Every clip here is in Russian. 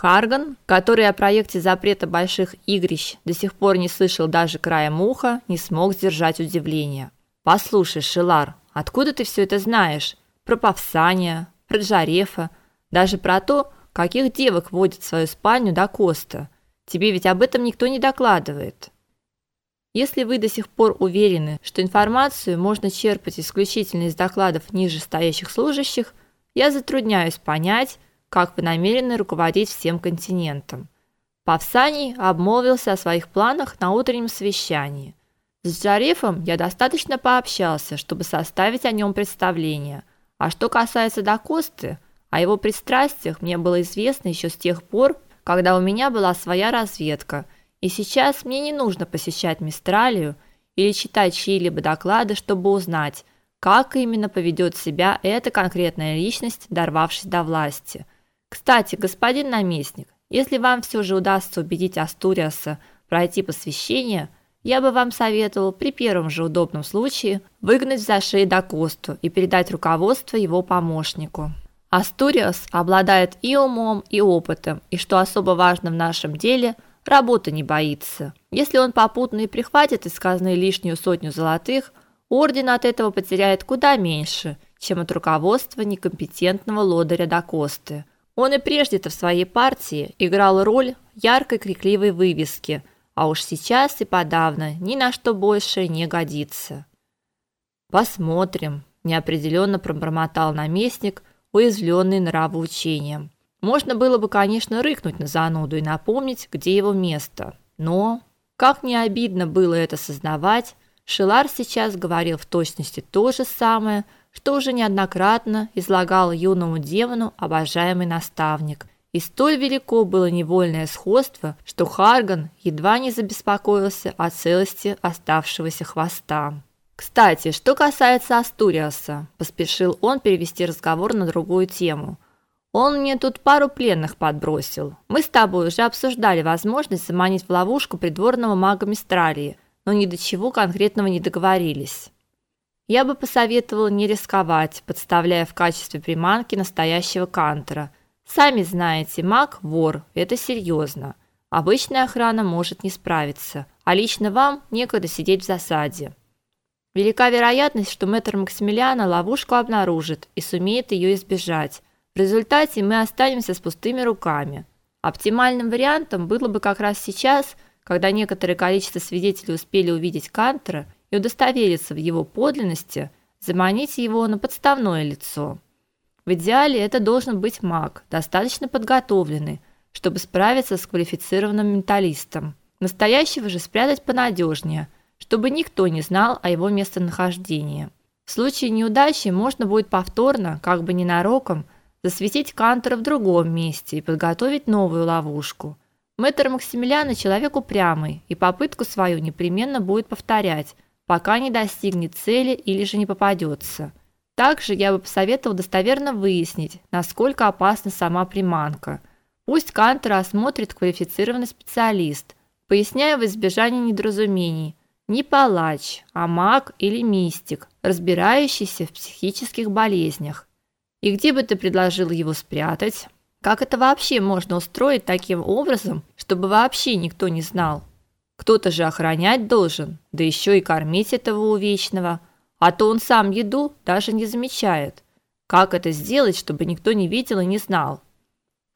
Харган, который о проекте запрета больших игрищ до сих пор не слышал даже края уха, не смог сдержать удивления. Послушай, Шилар, откуда ты все это знаешь? Про Павсания, про Джарефа, даже про то, каких девок водит в свою спальню до Коста. Тебе ведь об этом никто не докладывает. Если вы до сих пор уверены, что информацию можно черпать исключительно из докладов ниже стоящих служащих, я затрудняюсь понять, как вы намерены руководить всем континентом. Павсаний обмолвился о своих планах на утреннем совещании. С Джарифом я достаточно пообщался, чтобы составить о нем представление. А что касается Дакосты, о его пристрастиях мне было известно еще с тех пор, когда у меня была своя разведка – и сейчас мне не нужно посещать Мистралию или читать чьи-либо доклады, чтобы узнать, как именно поведет себя эта конкретная личность, дорвавшись до власти. Кстати, господин наместник, если вам все же удастся убедить Астуриаса пройти посвящение, я бы вам советовал при первом же удобном случае выгнать за шею до Косту и передать руководство его помощнику. Астуриас обладает и умом, и опытом, и что особо важно в нашем деле – Работа не боится. Если он попутно и прихватит из казны лишнюю сотню золотых, орден от этого потеряет куда меньше, чем от руководства некомпетентного лодыря Дакосты. Он и прежде-то в своей партии играл роль яркой крикливой вывески, а уж сейчас и подавно ни на что больше не годится. Посмотрим, неопределенно пробормотал наместник, уязвленный нравоучением. Можно было бы, конечно, рыкнуть на зануду и напомнить, где его место. Но, как не обидно было это сознавать, Шилар сейчас говорил в точности то же самое, что уже неоднократно излагал юному демону обожаемый наставник. И столь велико было невольное сходство, что Харган едва не забеспокоился о целости оставшегося хвоста. Кстати, что касается Астуриаса, поспешил он перевести разговор на другую тему – он мне тут пару пленных подбросил. Мы с тобой уже обсуждали возможность заманить в ловушку придворного мага Мистралии, но ни до чего конкретного не договорились. Я бы посоветовала не рисковать, подставляя в качестве приманки настоящего кантера. Сами знаете, маг вор это серьезно. Обычная охрана может не справиться, а лично вам некогда сидеть в засаде. Велика вероятность, что мэтр Максимилиана ловушку обнаружит и сумеет ее избежать. В результате мы останемся с пустыми руками. Оптимальным вариантом было бы как раз сейчас, когда некоторое количество свидетелей успели увидеть Кантера и удостовериться в его подлинности, заманить его на подставное лицо. В идеале это должен быть маг, достаточно подготовленный, чтобы справиться с квалифицированным менталистом. Настоящего же спрятать понадежнее, чтобы никто не знал о его местонахождении. В случае неудачи можно будет повторно, как бы ненароком, засветить Кантера в другом месте и подготовить новую ловушку. Мэтр Максимилиан человек упрямый, и попытку свою непременно будет повторять, пока не достигнет цели или же не попадется. Также я бы посоветовал достоверно выяснить, насколько опасна сама приманка. Пусть Кантера осмотрит квалифицированный специалист, поясняя в избежание недоразумений, не палач, а маг или мистик, разбирающийся в психических болезнях. И где бы ты предложил его спрятать? Как это вообще можно устроить таким образом, чтобы вообще никто не знал? Кто-то же охранять должен, да еще и кормить этого увечного, а то он сам еду даже не замечает. Как это сделать, чтобы никто не видел и не знал?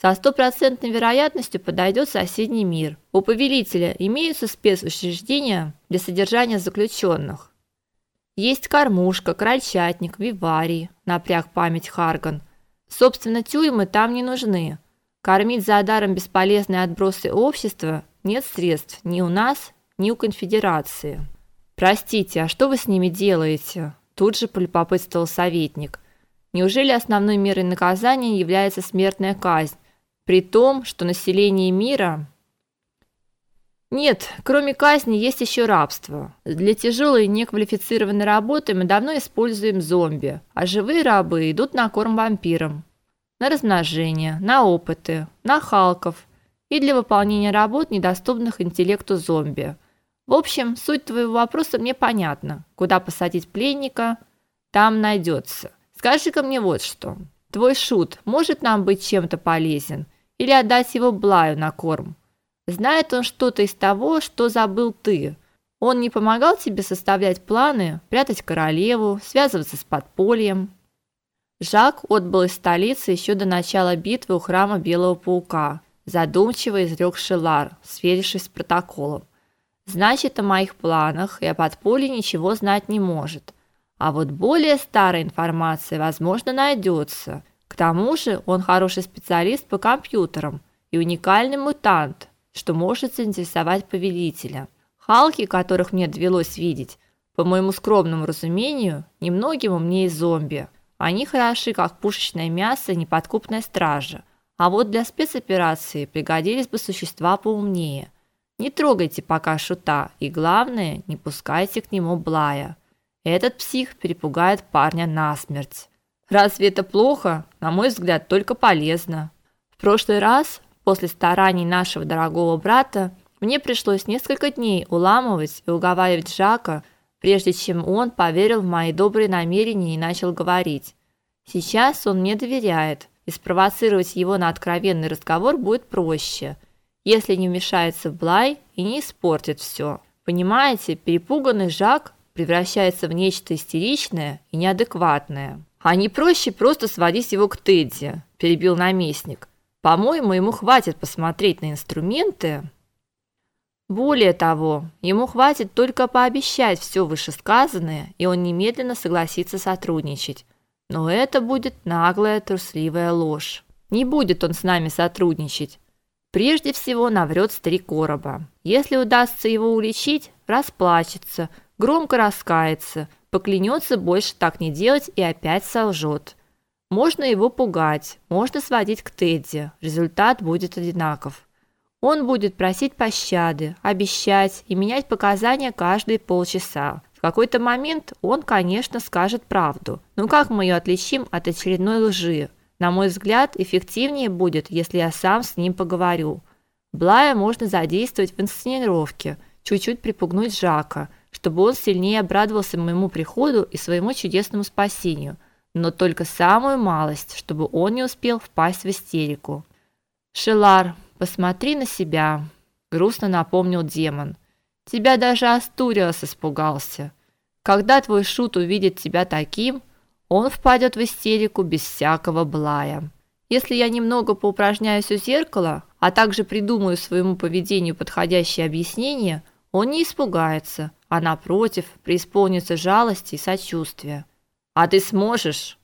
Со стопроцентной вероятностью подойдет соседний мир. У повелителя имеются спецучреждения для содержания заключенных. Есть кормушка, крольчатник, виварий, напряг память Харган. Собственно, тюрьмы там не нужны. Кормить за даром бесполезные отбросы общества нет средств ни у нас, ни у конфедерации. Простите, а что вы с ними делаете? Тут же полюбопытствовал советник. Неужели основной мерой наказания является смертная казнь, при том, что население мира нет, кроме казни есть еще рабство. Для тяжелой неквалифицированной работы мы давно используем зомби, а живые рабы идут на корм вампирам, на размножение, на опыты, на халков и для выполнения работ, недоступных интеллекту зомби. В общем, суть твоего вопроса мне понятна. Куда посадить пленника, там найдется. Скажи-ка мне вот что. Твой шут может нам быть чем-то полезен или отдать его Блаю на корм. Знает он что-то из того, что забыл ты. Он не помогал тебе составлять планы, прятать королеву, связываться с подпольем. Жак отбыл из столицы еще до начала битвы у храма Белого паука. Задумчиво изрек Шелар, сверившись с протоколом. Значит, о моих планах и о подполье ничего знать не может. А вот более старая информация, возможно, найдется. К тому же, он хороший специалист по компьютерам и уникальный мутант, что может заинтересовать повелителя. Халки, которых мне довелось видеть, по моему скромному разумению, немногим умнее зомби. Они хороши, как пушечное мясо и неподкупная стража. А вот для спецоперации пригодились бы существа поумнее. Не трогайте пока шута, и главное, не пускайте к нему Блая. Этот псих перепугает парня насмерть. Разве это плохо? На мой взгляд, только полезно. В прошлый раз, после стараний нашего дорогого брата, мне пришлось несколько дней уламывать и уговаривать Жака, прежде чем он поверил в мои добрые намерения и начал говорить. Сейчас он мне доверяет, и спровоцировать его на откровенный разговор будет проще, если не вмешается Блай и не испортит все. Понимаете, перепуганный Жак превращается в нечто истеричное и неадекватное. А не проще просто сводить его к Тедди, перебил наместник. По-моему, ему хватит посмотреть на инструменты, более того, ему хватит только пообещать все вышесказанное, и он немедленно согласится сотрудничать. Но это будет наглая, трусливая ложь. Не будет он с нами сотрудничать. Прежде всего наврет старик Короба. Если удастся его уличить, расплачется, громко раскается, поклянется больше так не делать и опять солжет. Можно его пугать, можно сводить к Тедди. Результат будет одинаков. Он будет просить пощады, обещать и менять показания каждые полчаса. Какой-то момент он, конечно, скажет правду. Но как мы ее отличим от очередной лжи? На мой взгляд, эффективнее будет, если я сам с ним поговорю. Блая можно задействовать в инсценировке, чуть-чуть припугнуть Жака, чтобы он сильнее обрадовался моему приходу и своему чудесному спасению, но только самую малость, чтобы он не успел впасть в истерику. Шелар, Посмотри на себя, грустно напомнил демон. Тебя даже Астуриас испугался. Когда твой шут увидит тебя таким, он впадет в истерику без всякого блая. Если я немного поупражняюсь у зеркала, а также придумаю своему поведению подходящее объяснение, он не испугается, а напротив, преисполнится жалости и сочувствия. А ты сможешь?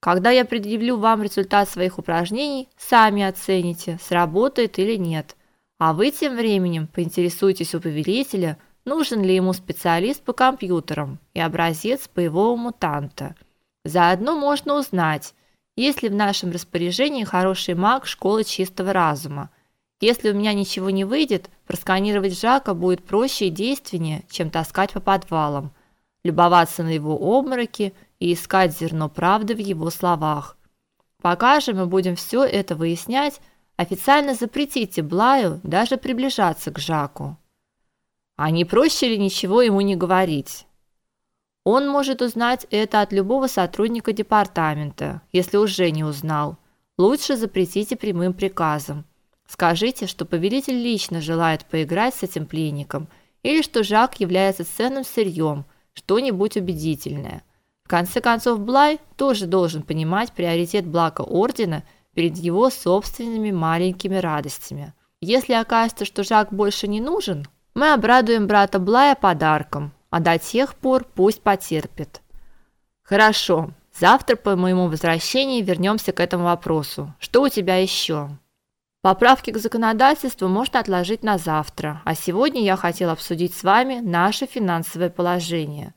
Когда я предъявлю вам результат своих упражнений, сами оцените, сработает или нет. А вы тем временем поинтересуйтесь у повелителя, нужен ли ему специалист по компьютерам и образец боевого мутанта. Заодно можно узнать, есть ли в нашем распоряжении хороший маг школы чистого разума. Если у меня ничего не выйдет, просканировать Жака будет проще и действеннее, чем таскать по подвалам, любоваться на его обмороки – и искать зерно правды в его словах. Пока же мы будем все это выяснять, официально запретите Блаю даже приближаться к Жаку. А не проще ли ничего ему не говорить? Он может узнать это от любого сотрудника департамента, если уже не узнал. Лучше запретите прямым приказом. Скажите, что повелитель лично желает поиграть с этим пленником или что Жак является ценным сырьем, что-нибудь убедительное. В конце концов, Блай тоже должен понимать приоритет блага ордена перед его собственными маленькими радостями. Если окажется, что Жак больше не нужен, мы обрадуем брата Блая подарком, а до тех пор пусть потерпит. Хорошо. Завтра по моему возвращении вернемся к этому вопросу. Что у тебя еще? Поправки к законодательству можно отложить на завтра, а сегодня я хотел обсудить с вами наше финансовое положение.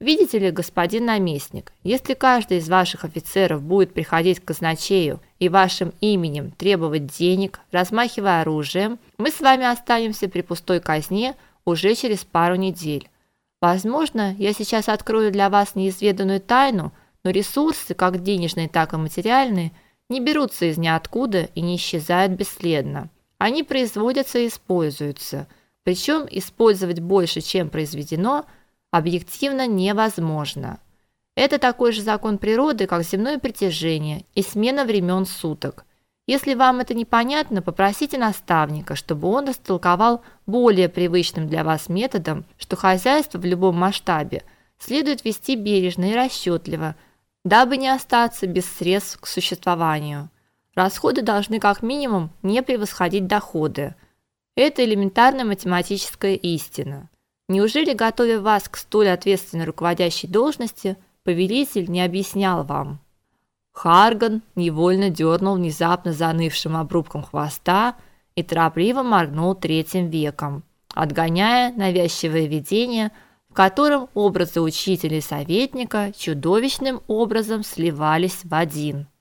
Видите ли, господин наместник, если каждый из ваших офицеров будет приходить к казначею и вашим именем требовать денег, размахивая оружием, мы с вами останемся при пустой казне уже через пару недель. Возможно, я сейчас открою для вас неизведанную тайну, но ресурсы, как денежные, так и материальные, не берутся из ниоткуда и не исчезают бесследно. Они производятся и используются. Причем использовать больше, чем произведено – объективно невозможно. Это такой же закон природы, как земное притяжение и смена времен суток. Если вам это непонятно, попросите наставника, чтобы он растолковал более привычным для вас методом, что хозяйство в любом масштабе следует вести бережно и расчетливо, дабы не остаться без средств к существованию. Расходы должны как минимум не превосходить доходы. Это элементарная математическая истина. Неужели, готовя вас к столь ответственной руководящей должности, повелитель не объяснял вам? Харган невольно дернул внезапно занывшим обрубком хвоста и торопливо моргнул третьим веком, отгоняя навязчивое видение, в котором образы учителя и советника чудовищным образом сливались в один –